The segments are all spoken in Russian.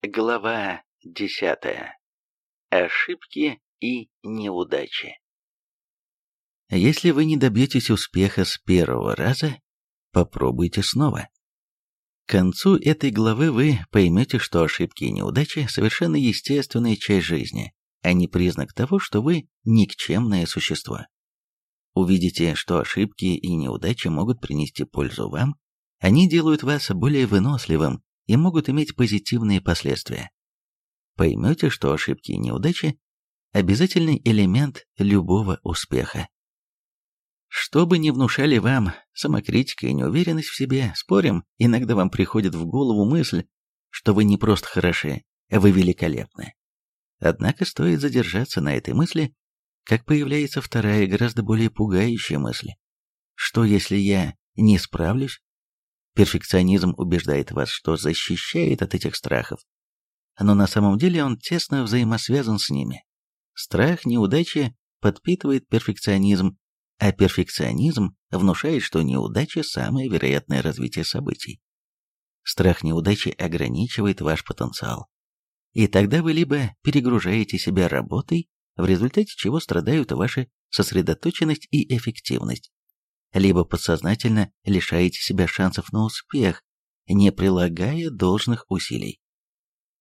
Глава 10. Ошибки и неудачи. Если вы не добьетесь успеха с первого раза, попробуйте снова. К концу этой главы вы поймете, что ошибки и неудачи – совершенно естественная часть жизни, а не признак того, что вы никчемное существо. Увидите, что ошибки и неудачи могут принести пользу вам, они делают вас более выносливым и могут иметь позитивные последствия. Поймете, что ошибки и неудачи – обязательный элемент любого успеха. Что бы ни внушали вам самокритика и неуверенность в себе, спорим, иногда вам приходит в голову мысль, что вы не просто хороши, а вы великолепны. Однако стоит задержаться на этой мысли, как появляется вторая, гораздо более пугающая мысль. Что если я не справлюсь Перфекционизм убеждает вас, что защищает от этих страхов, но на самом деле он тесно взаимосвязан с ними. Страх неудачи подпитывает перфекционизм, а перфекционизм внушает, что неудача – самое вероятное развитие событий. Страх неудачи ограничивает ваш потенциал. И тогда вы либо перегружаете себя работой, в результате чего страдают ваша сосредоточенность и эффективность, либо подсознательно лишаете себя шансов на успех, не прилагая должных усилий.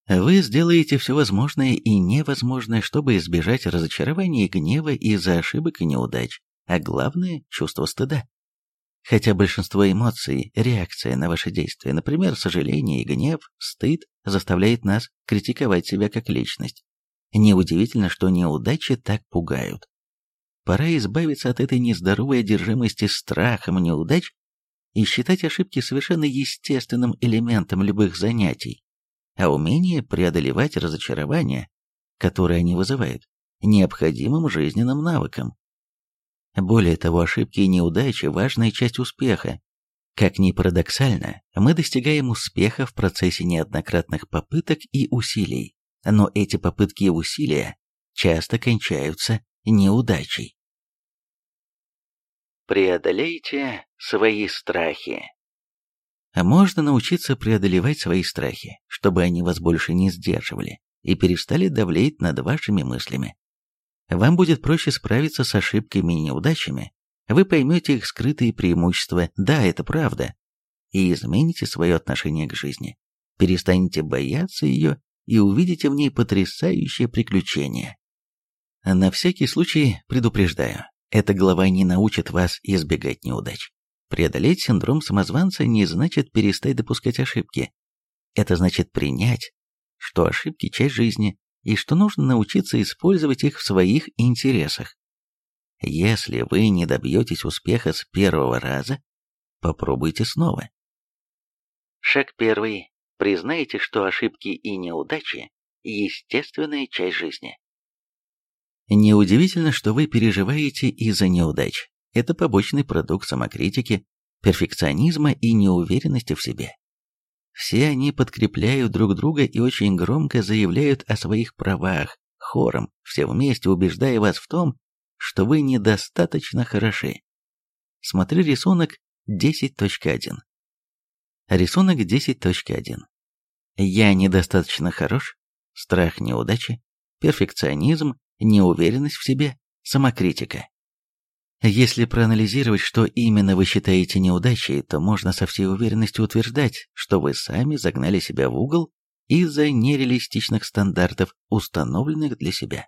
Вы сделаете все возможное и невозможное, чтобы избежать разочарования и гнева из-за ошибок и неудач, а главное – чувство стыда. Хотя большинство эмоций, реакция на ваши действия, например, сожаление и гнев, стыд, заставляет нас критиковать себя как личность. Неудивительно, что неудачи так пугают. Пора избавиться от этой нездоровой одержимости страхом неудач и считать ошибки совершенно естественным элементом любых занятий, а умение преодолевать разочарования, которые они вызывают, необходимым жизненным навыком. Более того, ошибки и неудачи – важная часть успеха. Как ни парадоксально, мы достигаем успеха в процессе неоднократных попыток и усилий, но эти попытки и усилия часто кончаются неудачей. Преодолейте свои страхи. Можно научиться преодолевать свои страхи, чтобы они вас больше не сдерживали и перестали давлеть над вашими мыслями. Вам будет проще справиться с ошибками и неудачами, вы поймете их скрытые преимущества, да, это правда, и измените свое отношение к жизни, перестанете бояться ее и увидите в ней потрясающее приключение. На всякий случай предупреждаю, эта глава не научит вас избегать неудач. Преодолеть синдром самозванца не значит перестать допускать ошибки. Это значит принять, что ошибки – часть жизни, и что нужно научиться использовать их в своих интересах. Если вы не добьетесь успеха с первого раза, попробуйте снова. Шаг первый. Признайте, что ошибки и неудачи – естественная часть жизни. Неудивительно, что вы переживаете из-за неудач. Это побочный продукт самокритики, перфекционизма и неуверенности в себе. Все они подкрепляют друг друга и очень громко заявляют о своих правах, хором, все вместе убеждая вас в том, что вы недостаточно хороши. Смотри рисунок 10.1. Рисунок 10.1. Я недостаточно хорош, страх неудачи, перфекционизм, неуверенность в себе, самокритика. Если проанализировать, что именно вы считаете неудачей, то можно со всей уверенностью утверждать, что вы сами загнали себя в угол из-за нереалистичных стандартов, установленных для себя.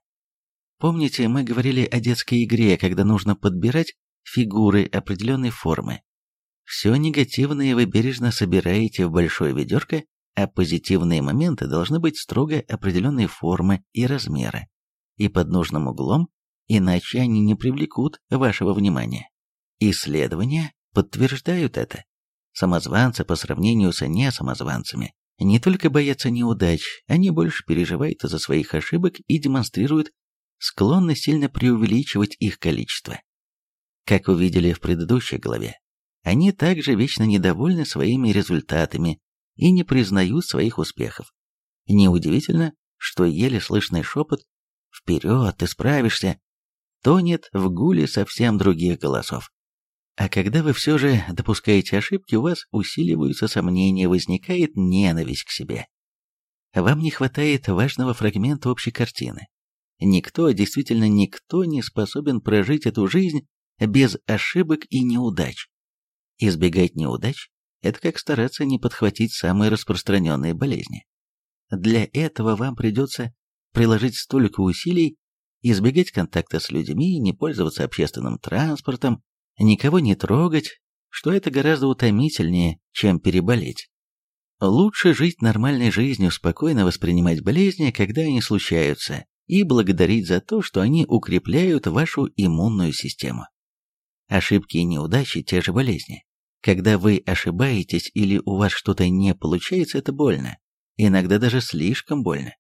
Помните, мы говорили о детской игре, когда нужно подбирать фигуры определенной формы. Все негативное вы бережно собираете в большое ведерко, а позитивные моменты должны быть строго определенной формы и размера и под нужным углом, иначе они не привлекут вашего внимания. Исследования подтверждают это. Самозванцы по сравнению с несамозванцами не только боятся неудач, они больше переживают из-за своих ошибок и демонстрируют склонность сильно преувеличивать их количество. Как увидели в предыдущей главе, они также вечно недовольны своими результатами и не признают своих успехов. Неудивительно, что еле слышный шепот «Вперед, ты справишься!» тонет в гуле совсем других голосов. А когда вы все же допускаете ошибки, у вас усиливаются сомнения, возникает ненависть к себе. Вам не хватает важного фрагмента общей картины. Никто, действительно никто не способен прожить эту жизнь без ошибок и неудач. Избегать неудач – это как стараться не подхватить самые распространенные болезни. Для этого вам придется приложить столько усилий, избегать контакта с людьми, не пользоваться общественным транспортом, никого не трогать, что это гораздо утомительнее, чем переболеть. Лучше жить нормальной жизнью, спокойно воспринимать болезни, когда они случаются, и благодарить за то, что они укрепляют вашу иммунную систему. Ошибки и неудачи – те же болезни. Когда вы ошибаетесь или у вас что-то не получается, это больно. Иногда даже слишком больно.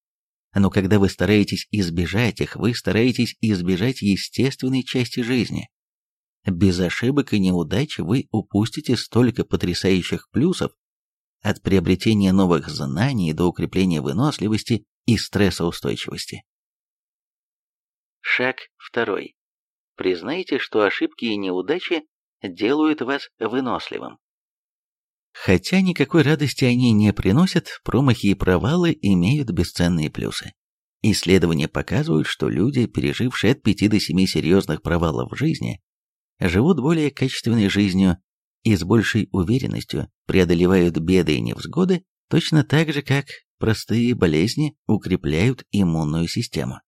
Но когда вы стараетесь избежать их, вы стараетесь избежать естественной части жизни. Без ошибок и неудач вы упустите столько потрясающих плюсов от приобретения новых знаний до укрепления выносливости и стрессоустойчивости. Шаг второй. Признайте, что ошибки и неудачи делают вас выносливым. Хотя никакой радости они не приносят, промахи и провалы имеют бесценные плюсы. Исследования показывают, что люди, пережившие от 5 до 7 серьезных провалов в жизни, живут более качественной жизнью и с большей уверенностью преодолевают беды и невзгоды, точно так же, как простые болезни укрепляют иммунную систему.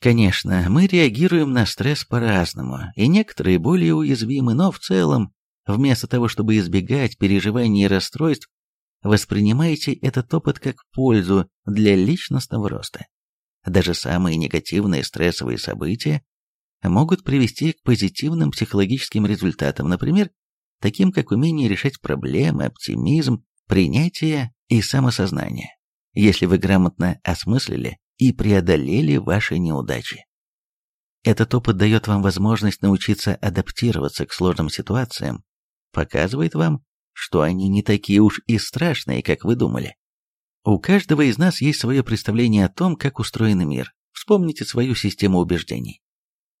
Конечно, мы реагируем на стресс по-разному, и некоторые более уязвимы, но в целом, вместо того, чтобы избегать переживаний и расстройств, воспринимайте этот опыт как пользу для личностного роста. Даже самые негативные стрессовые события могут привести к позитивным психологическим результатам, например, таким как умение решать проблемы, оптимизм, принятие и самосознание. Если вы грамотно осмыслили и преодолели ваши неудачи. Этот опыт дает вам возможность научиться адаптироваться к сложным ситуациям, показывает вам, что они не такие уж и страшные, как вы думали. У каждого из нас есть свое представление о том, как устроен мир. Вспомните свою систему убеждений.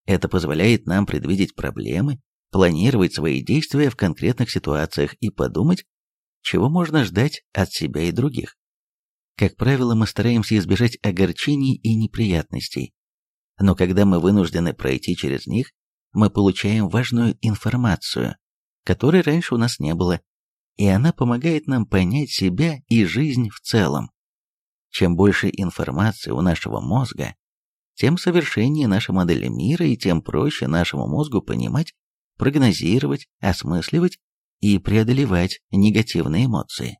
Это позволяет нам предвидеть проблемы, планировать свои действия в конкретных ситуациях и подумать, чего можно ждать от себя и других. Как правило, мы стараемся избежать огорчений и неприятностей. Но когда мы вынуждены пройти через них, мы получаем важную информацию, которой раньше у нас не было, и она помогает нам понять себя и жизнь в целом. Чем больше информации у нашего мозга, тем совершеннее наша модель мира и тем проще нашему мозгу понимать, прогнозировать, осмысливать и преодолевать негативные эмоции.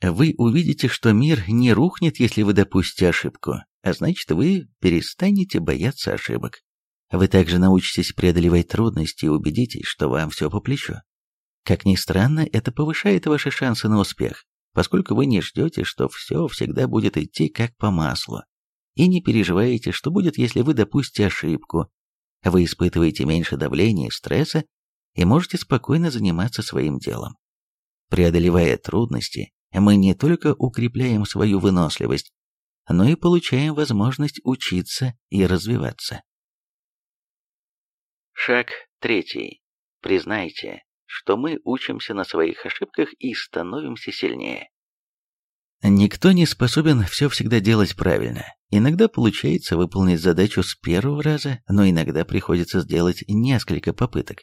Вы увидите, что мир не рухнет, если вы допустите ошибку, а значит вы перестанете бояться ошибок. Вы также научитесь преодолевать трудности и убедитесь, что вам все по плечу. Как ни странно, это повышает ваши шансы на успех, поскольку вы не ждете, что все всегда будет идти как по маслу, и не переживаете, что будет, если вы допустите ошибку. Вы испытываете меньше давления и стресса и можете спокойно заниматься своим делом. Преодолевая трудности, мы не только укрепляем свою выносливость, но и получаем возможность учиться и развиваться. Шаг третий. Признайте, что мы учимся на своих ошибках и становимся сильнее. Никто не способен все всегда делать правильно. Иногда получается выполнить задачу с первого раза, но иногда приходится сделать несколько попыток.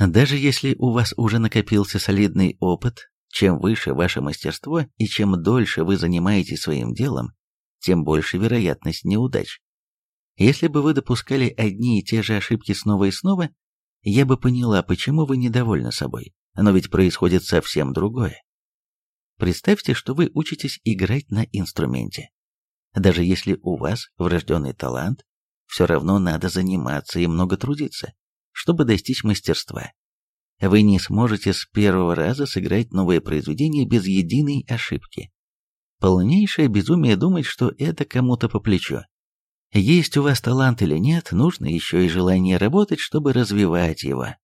Даже если у вас уже накопился солидный опыт, чем выше ваше мастерство и чем дольше вы занимаетесь своим делом, тем больше вероятность неудач. Если бы вы допускали одни и те же ошибки снова и снова, я бы поняла, почему вы недовольны собой. Но ведь происходит совсем другое. Представьте, что вы учитесь играть на инструменте. Даже если у вас врожденный талант, все равно надо заниматься и много трудиться, чтобы достичь мастерства. Вы не сможете с первого раза сыграть новое произведение без единой ошибки. Полнейшее безумие думать, что это кому-то по плечу. Есть у вас талант или нет, нужно еще и желание работать, чтобы развивать его.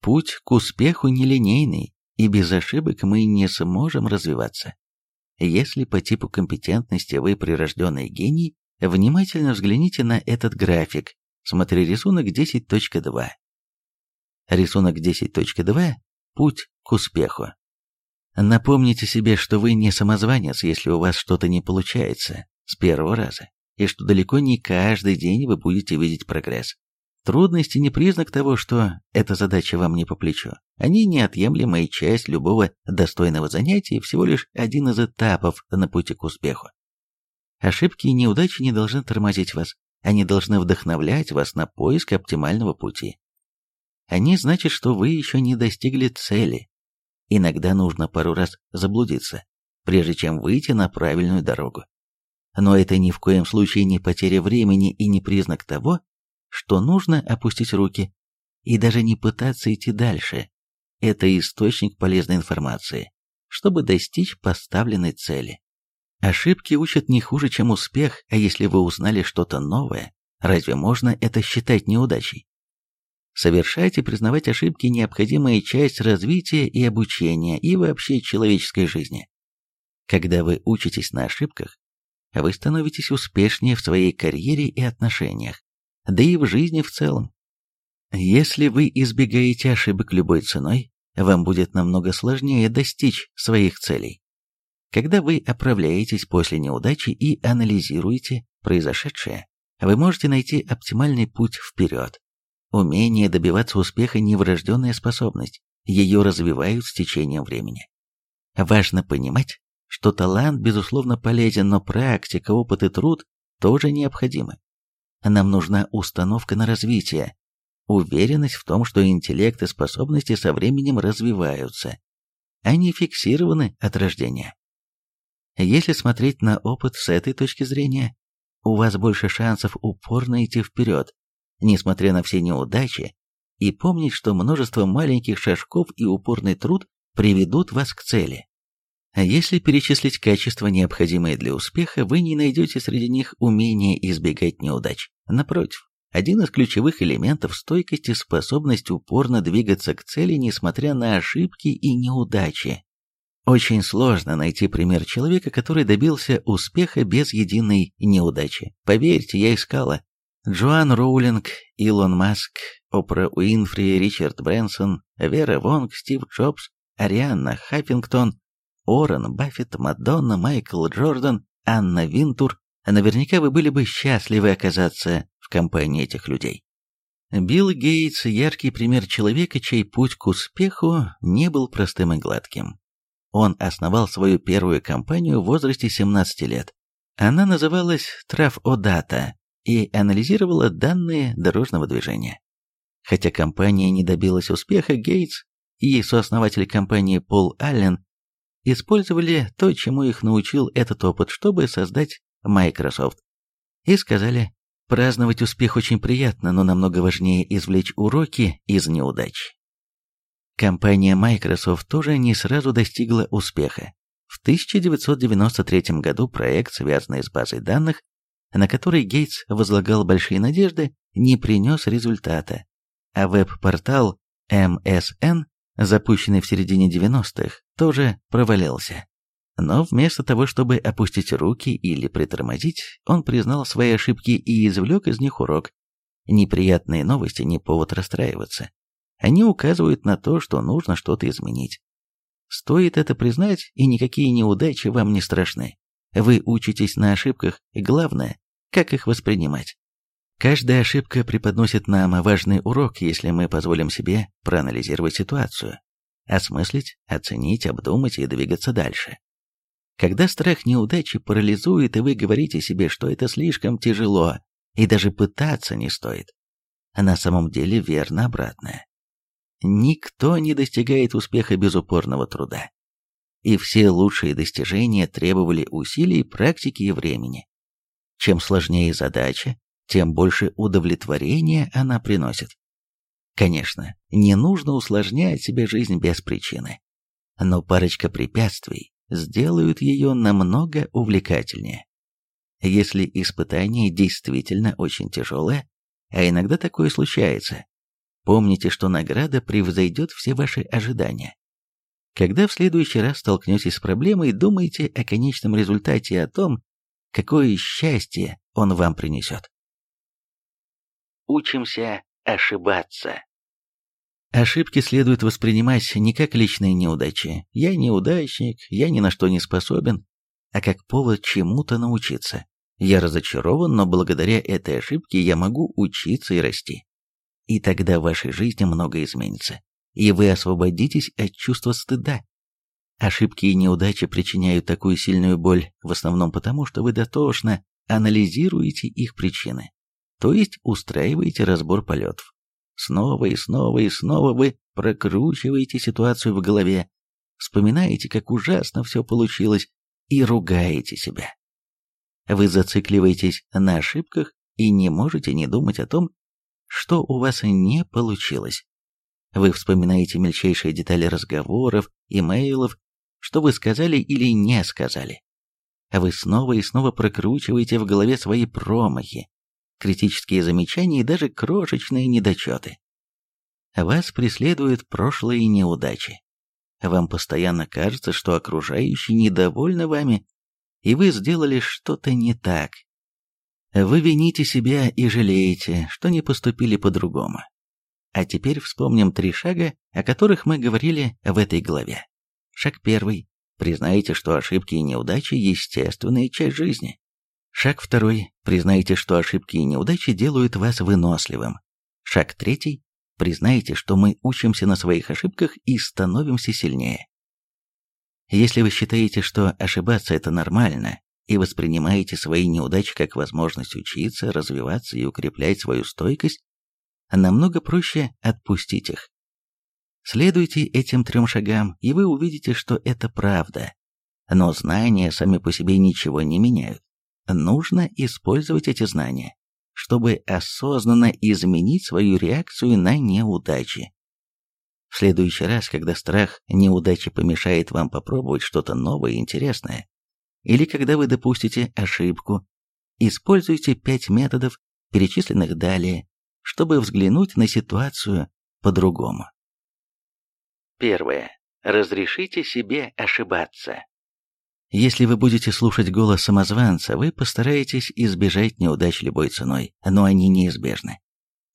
Путь к успеху нелинейный, и без ошибок мы не сможем развиваться. Если по типу компетентности вы прирожденный гений, внимательно взгляните на этот график. Смотри рисунок 10.2. Рисунок 10.2 – путь к успеху. Напомните себе, что вы не самозванец, если у вас что-то не получается с первого раза, и что далеко не каждый день вы будете видеть прогресс. Трудности не признак того, что эта задача вам не по плечу. Они неотъемлемая часть любого достойного занятия и всего лишь один из этапов на пути к успеху. Ошибки и неудачи не должны тормозить вас, они должны вдохновлять вас на поиск оптимального пути. Они значат, что вы еще не достигли цели. Иногда нужно пару раз заблудиться, прежде чем выйти на правильную дорогу. Но это ни в коем случае не потеря времени и не признак того, что нужно опустить руки и даже не пытаться идти дальше. Это источник полезной информации, чтобы достичь поставленной цели. Ошибки учат не хуже, чем успех, а если вы узнали что-то новое, разве можно это считать неудачей? Совершать и признавать ошибки – необходимая часть развития и обучения, и вообще человеческой жизни. Когда вы учитесь на ошибках, вы становитесь успешнее в своей карьере и отношениях, да и в жизни в целом. Если вы избегаете ошибок любой ценой, вам будет намного сложнее достичь своих целей. Когда вы оправляетесь после неудачи и анализируете произошедшее, вы можете найти оптимальный путь вперед. Умение добиваться успеха – не врожденная способность, ее развивают с течением времени. Важно понимать, что талант, безусловно, полезен, но практика, опыт и труд тоже необходимы. Нам нужна установка на развитие, уверенность в том, что интеллект и способности со временем развиваются, они фиксированы от рождения. Если смотреть на опыт с этой точки зрения, у вас больше шансов упорно идти вперед, несмотря на все неудачи, и помнить, что множество маленьких шажков и упорный труд приведут вас к цели. А если перечислить качества, необходимые для успеха, вы не найдете среди них умение избегать неудач. Напротив, один из ключевых элементов стойкости – способность упорно двигаться к цели, несмотря на ошибки и неудачи. Очень сложно найти пример человека, который добился успеха без единой неудачи. Поверьте, я искала. Джоан Роулинг, Илон Маск, Опра Уинфри, Ричард Брэнсон, Вера Вонг, Стив Джобс, Арианна Хаффингтон, Орен, Баффет, Мадонна, Майкл Джордан, Анна Винтур, наверняка вы были бы счастливы оказаться в компании этих людей. Билл Гейтс – яркий пример человека, чей путь к успеху не был простым и гладким. Он основал свою первую компанию в возрасте 17 лет. Она называлась Трафодата и анализировала данные дорожного движения. Хотя компания не добилась успеха, Гейтс и сооснователь компании Пол Аллен использовали то, чему их научил этот опыт, чтобы создать Microsoft. И сказали, праздновать успех очень приятно, но намного важнее извлечь уроки из неудач. Компания Microsoft тоже не сразу достигла успеха. В 1993 году проект, связанный с базой данных, на который Гейтс возлагал большие надежды, не принес результата, а веб-портал MSN запущенный в середине 90-х, тоже провалился. Но вместо того, чтобы опустить руки или притормозить, он признал свои ошибки и извлек из них урок. Неприятные новости не повод расстраиваться. Они указывают на то, что нужно что-то изменить. Стоит это признать, и никакие неудачи вам не страшны. Вы учитесь на ошибках, и главное, как их воспринимать. Каждая ошибка преподносит нам важный урок, если мы позволим себе проанализировать ситуацию, осмыслить, оценить, обдумать и двигаться дальше. Когда страх неудачи парализует, и вы говорите себе, что это слишком тяжело, и даже пытаться не стоит, на самом деле верно обратное. Никто не достигает успеха без упорного труда. И все лучшие достижения требовали усилий, практики и времени. Чем сложнее задача, тем больше удовлетворения она приносит. Конечно, не нужно усложнять себе жизнь без причины, но парочка препятствий сделают ее намного увлекательнее. Если испытание действительно очень тяжелое, а иногда такое случается, помните, что награда превзойдет все ваши ожидания. Когда в следующий раз столкнетесь с проблемой, думайте о конечном результате и о том, какое счастье он вам принесет. Учимся ошибаться. Ошибки следует воспринимать не как личные неудачи. Я неудачник, я ни на что не способен, а как повод чему-то научиться. Я разочарован, но благодаря этой ошибке я могу учиться и расти. И тогда в вашей жизни многое изменится, и вы освободитесь от чувства стыда. Ошибки и неудачи причиняют такую сильную боль в основном потому, что вы дотошно анализируете их причины, то есть устраиваете разбор полетов. Снова и снова и снова вы прокручиваете ситуацию в голове, вспоминаете, как ужасно все получилось, и ругаете себя. Вы зацикливаетесь на ошибках и не можете не думать о том, что у вас не получилось. Вы вспоминаете мельчайшие детали разговоров, имейлов, что вы сказали или не сказали. Вы снова и снова прокручиваете в голове свои промахи, критические замечания и даже крошечные недочеты. Вас преследуют прошлые неудачи. Вам постоянно кажется, что окружающие недовольны вами, и вы сделали что-то не так. Вы вините себя и жалеете, что не поступили по-другому. А теперь вспомним три шага, о которых мы говорили в этой главе. Шаг первый. Признайте, что ошибки и неудачи – естественная часть жизни. Шаг второй. Признайте, что ошибки и неудачи делают вас выносливым. Шаг третий. Признайте, что мы учимся на своих ошибках и становимся сильнее. Если вы считаете, что ошибаться это нормально, и воспринимаете свои неудачи как возможность учиться, развиваться и укреплять свою стойкость, намного проще отпустить их. Следуйте этим трем шагам, и вы увидите, что это правда. Но знания сами по себе ничего не меняют нужно использовать эти знания, чтобы осознанно изменить свою реакцию на неудачи. В следующий раз, когда страх неудачи помешает вам попробовать что-то новое и интересное, или когда вы допустите ошибку, используйте пять методов, перечисленных далее, чтобы взглянуть на ситуацию по-другому. Первое. Разрешите себе ошибаться. Если вы будете слушать голос самозванца, вы постараетесь избежать неудач любой ценой, но они неизбежны.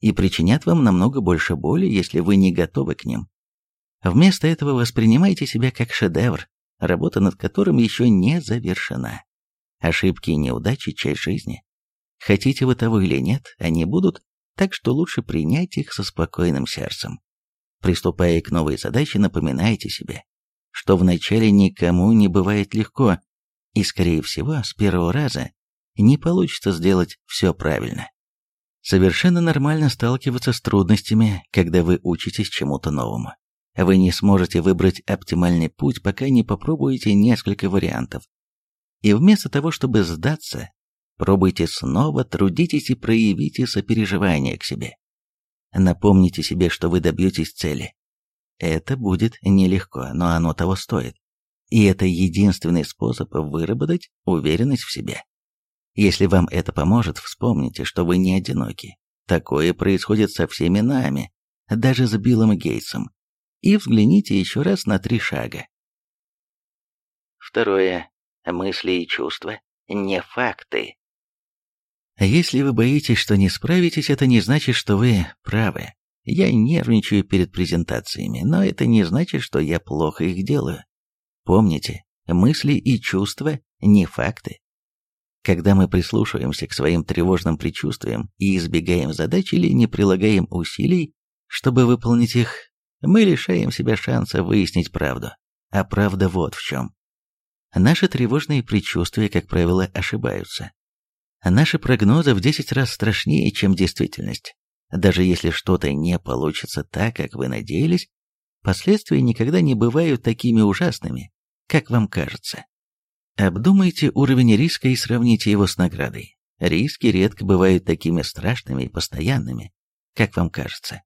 И причинят вам намного больше боли, если вы не готовы к ним. Вместо этого воспринимайте себя как шедевр, работа над которым еще не завершена. Ошибки и неудачи – часть жизни. Хотите вы того или нет, они будут, так что лучше принять их со спокойным сердцем. Приступая к новой задаче, напоминайте себе, что вначале никому не бывает легко, и, скорее всего, с первого раза не получится сделать все правильно. Совершенно нормально сталкиваться с трудностями, когда вы учитесь чему-то новому. Вы не сможете выбрать оптимальный путь, пока не попробуете несколько вариантов. И вместо того, чтобы сдаться, пробуйте снова, трудитесь и проявите сопереживание к себе. Напомните себе, что вы добьетесь цели, это будет нелегко, но оно того стоит. И это единственный способ выработать уверенность в себе. Если вам это поможет, вспомните, что вы не одиноки. Такое происходит со всеми нами, даже с Биллом Гейтсом. И взгляните еще раз на три шага. Второе. Мысли и чувства не факты. Если вы боитесь, что не справитесь, это не значит, что вы правы. Я нервничаю перед презентациями, но это не значит, что я плохо их делаю. Помните, мысли и чувства не факты. Когда мы прислушиваемся к своим тревожным предчувствиям и избегаем задач или не прилагаем усилий, чтобы выполнить их, мы лишаем себя шанса выяснить правду. А правда вот в чем. Наши тревожные предчувствия, как правило, ошибаются. Наши прогнозы в 10 раз страшнее, чем действительность. Даже если что-то не получится так, как вы надеялись, последствия никогда не бывают такими ужасными, как вам кажется. Обдумайте уровень риска и сравните его с наградой. Риски редко бывают такими страшными и постоянными, как вам кажется.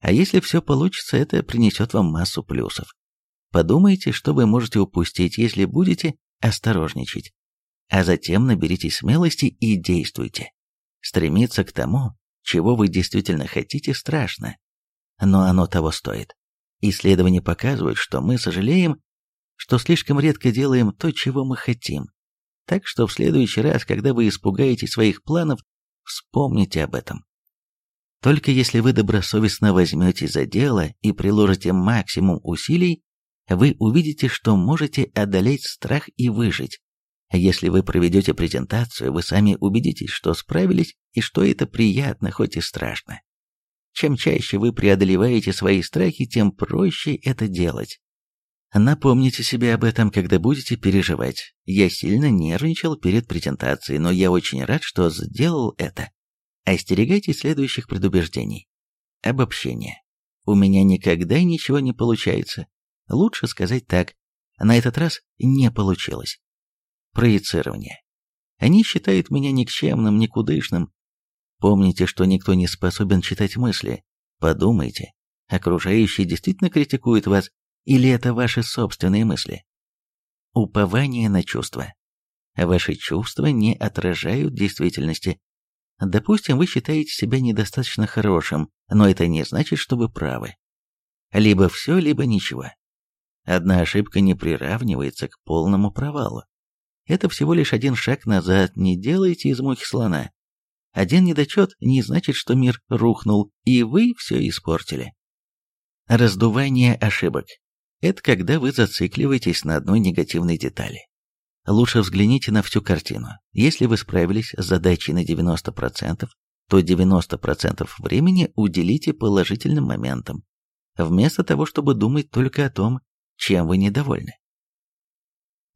А если все получится, это принесет вам массу плюсов. Подумайте, что вы можете упустить, если будете осторожничать. А затем наберитесь смелости и действуйте. Стремиться к тому, чего вы действительно хотите, страшно. Но оно того стоит. Исследования показывают, что мы сожалеем, что слишком редко делаем то, чего мы хотим. Так что в следующий раз, когда вы испугаетесь своих планов, вспомните об этом. Только если вы добросовестно возьметесь за дело и приложите максимум усилий, вы увидите, что можете одолеть страх и выжить. Если вы проведете презентацию, вы сами убедитесь, что справились и что это приятно, хоть и страшно. Чем чаще вы преодолеваете свои страхи, тем проще это делать. Напомните себе об этом, когда будете переживать. Я сильно нервничал перед презентацией, но я очень рад, что сделал это. Остерегайтесь следующих предубеждений. Обобщение. У меня никогда ничего не получается. Лучше сказать так. На этот раз не получилось. Проецирование. Они считают меня никчемным, никудышным. Помните, что никто не способен читать мысли. Подумайте, окружающие действительно критикуют вас, или это ваши собственные мысли? Упование на чувства. Ваши чувства не отражают действительности. Допустим, вы считаете себя недостаточно хорошим, но это не значит, что вы правы. Либо все, либо ничего. Одна ошибка не приравнивается к полному провалу. Это всего лишь один шаг назад, не делайте из мухи слона. Один недочет не значит, что мир рухнул, и вы все испортили. Раздувание ошибок. Это когда вы зацикливаетесь на одной негативной детали. Лучше взгляните на всю картину. Если вы справились с задачей на 90%, то 90% времени уделите положительным моментам, вместо того, чтобы думать только о том, чем вы недовольны.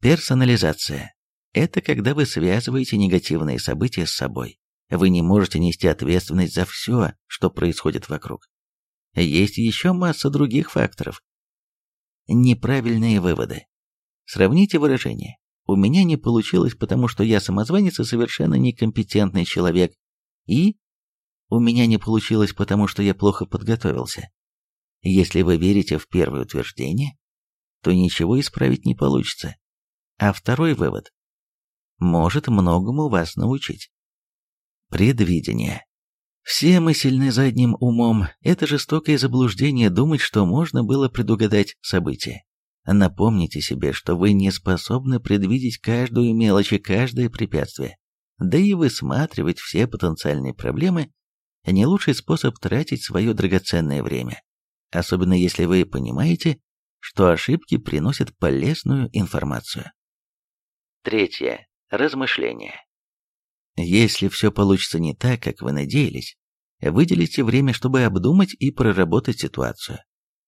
Персонализация. Это когда вы связываете негативные события с собой. Вы не можете нести ответственность за все, что происходит вокруг. Есть еще масса других факторов, неправильные выводы. Сравните выражение. У меня не получилось, потому что я самозванец и совершенно некомпетентный человек. И у меня не получилось, потому что я плохо подготовился. Если вы верите в первое утверждение, то ничего исправить не получится. А второй вывод может многому вас научить. Предвидение. Все мы сильны задним умом. Это жестокое заблуждение думать, что можно было предугадать события. Напомните себе, что вы не способны предвидеть каждую мелочь и каждое препятствие. Да и высматривать все потенциальные проблемы – не лучший способ тратить свое драгоценное время. Особенно если вы понимаете, что ошибки приносят полезную информацию. Третье. Размышление. Если все получится не так, как вы надеялись, Выделите время, чтобы обдумать и проработать ситуацию.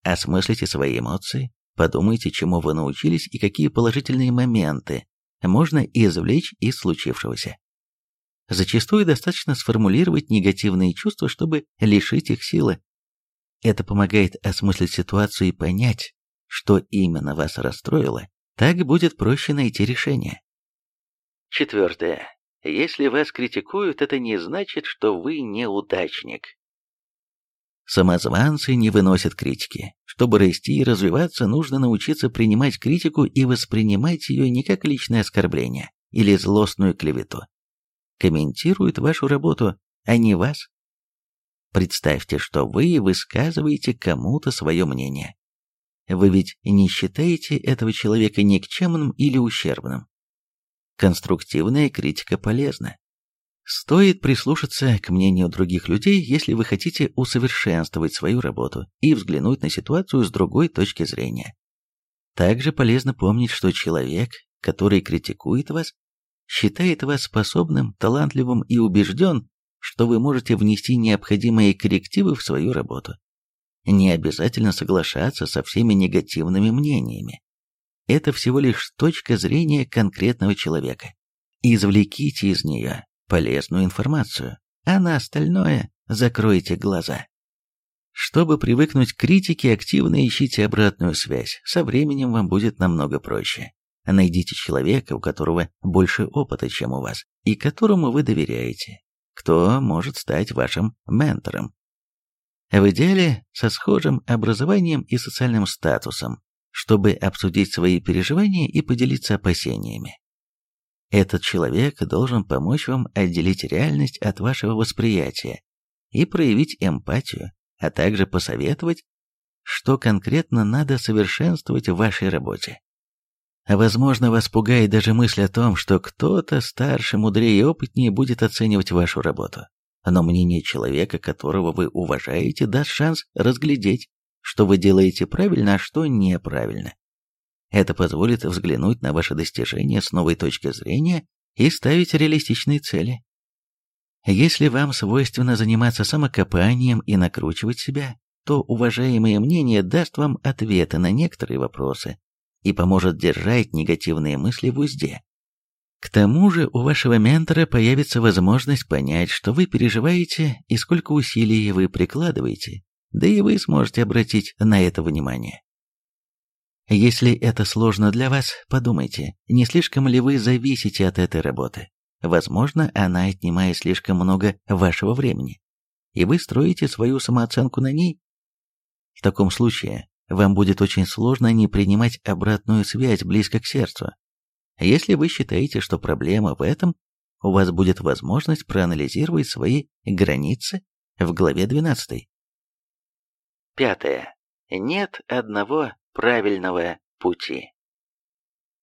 Осмыслите свои эмоции, подумайте, чему вы научились и какие положительные моменты можно извлечь из случившегося. Зачастую достаточно сформулировать негативные чувства, чтобы лишить их силы. Это помогает осмыслить ситуацию и понять, что именно вас расстроило, так будет проще найти решение. Четвертое. Если вас критикуют, это не значит, что вы неудачник. Самозванцы не выносят критики. Чтобы расти и развиваться, нужно научиться принимать критику и воспринимать ее не как личное оскорбление или злостную клевету. Комментируют вашу работу, а не вас. Представьте, что вы высказываете кому-то свое мнение. Вы ведь не считаете этого человека никчемным или ущербным. Конструктивная критика полезна. Стоит прислушаться к мнению других людей, если вы хотите усовершенствовать свою работу и взглянуть на ситуацию с другой точки зрения. Также полезно помнить, что человек, который критикует вас, считает вас способным, талантливым и убежден, что вы можете внести необходимые коррективы в свою работу. Не обязательно соглашаться со всеми негативными мнениями это всего лишь точка зрения конкретного человека. Извлеките из нее полезную информацию, а на остальное закройте глаза. Чтобы привыкнуть к критике, активно ищите обратную связь. Со временем вам будет намного проще. Найдите человека, у которого больше опыта, чем у вас, и которому вы доверяете, кто может стать вашим ментором. В идеале со схожим образованием и социальным статусом, чтобы обсудить свои переживания и поделиться опасениями. Этот человек должен помочь вам отделить реальность от вашего восприятия и проявить эмпатию, а также посоветовать, что конкретно надо совершенствовать в вашей работе. Возможно, вас пугает даже мысль о том, что кто-то старше, мудрее и опытнее будет оценивать вашу работу. но мнение человека, которого вы уважаете, даст шанс разглядеть, что вы делаете правильно, а что неправильно. Это позволит взглянуть на ваши достижения с новой точки зрения и ставить реалистичные цели. Если вам свойственно заниматься самокопанием и накручивать себя, то уважаемое мнение даст вам ответы на некоторые вопросы и поможет держать негативные мысли в узде. К тому же у вашего ментора появится возможность понять, что вы переживаете и сколько усилий вы прикладываете, да и вы сможете обратить на это внимание. Если это сложно для вас, подумайте, не слишком ли вы зависите от этой работы. Возможно, она отнимает слишком много вашего времени, и вы строите свою самооценку на ней. В таком случае вам будет очень сложно не принимать обратную связь близко к сердцу, если вы считаете, что проблема в этом, у вас будет возможность проанализировать свои границы в главе 12. Пятое. Нет одного правильного пути.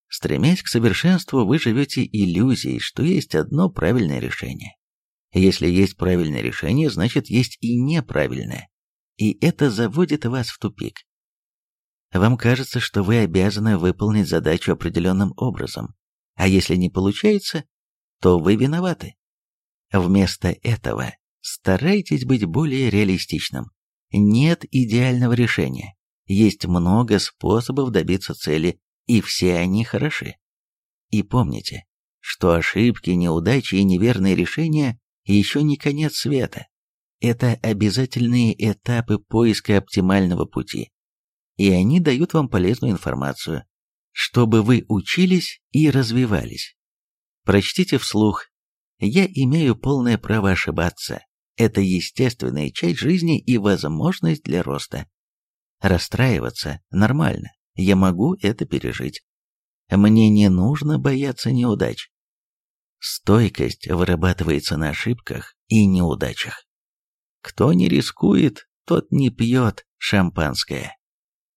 Стремясь к совершенству, вы живете иллюзией, что есть одно правильное решение. Если есть правильное решение, значит есть и неправильное. И это заводит вас в тупик. Вам кажется, что вы обязаны выполнить задачу определенным образом, а если не получается, то вы виноваты. Вместо этого старайтесь быть более реалистичным. Нет идеального решения. Есть много способов добиться цели, и все они хороши. И помните, что ошибки, неудачи и неверные решения еще не конец света. Это обязательные этапы поиска оптимального пути и они дают вам полезную информацию, чтобы вы учились и развивались. Прочтите вслух. Я имею полное право ошибаться. Это естественная часть жизни и возможность для роста. Расстраиваться нормально. Я могу это пережить. Мне не нужно бояться неудач. Стойкость вырабатывается на ошибках и неудачах. Кто не рискует, тот не пьет шампанское.